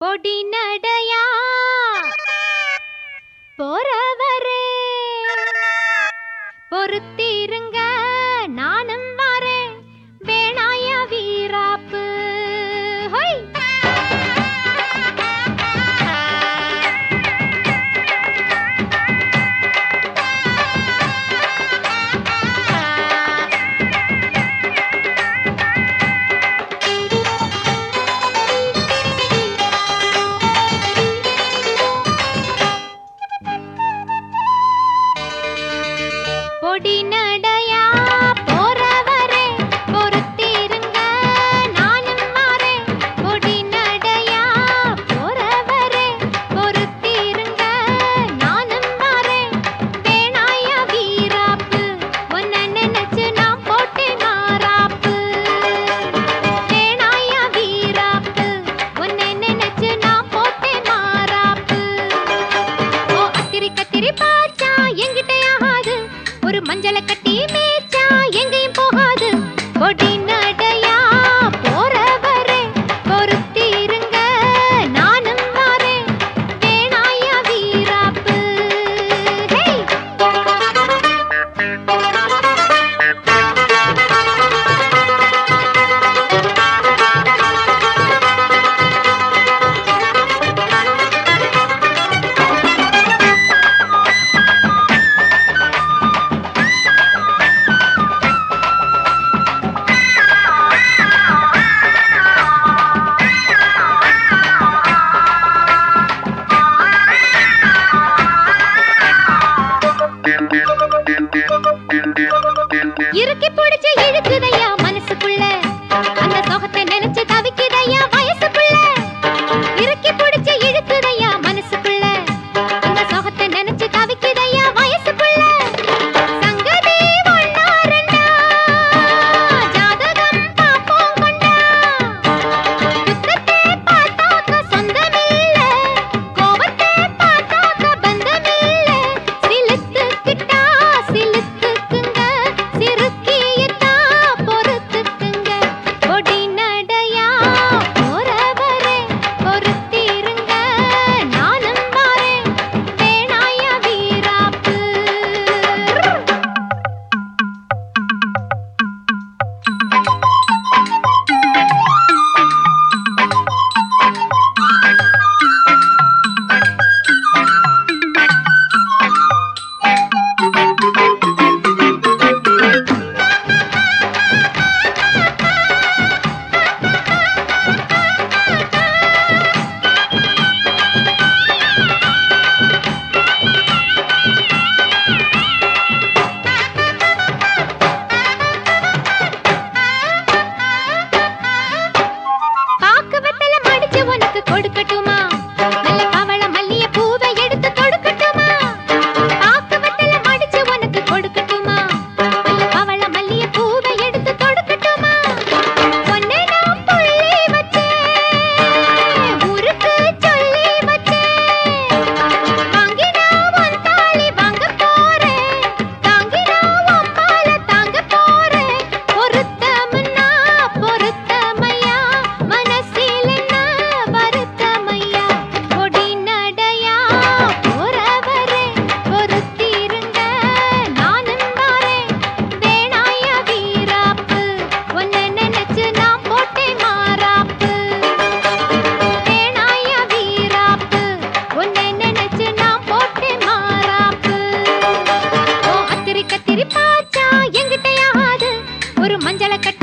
பொடி நடையா? போறவரே பொறுத்திருங்க. பொடி ஒரு மஞ்சளை கட்டி കൊടുക്കട്ടുമാ மஞ்சளை கட்டி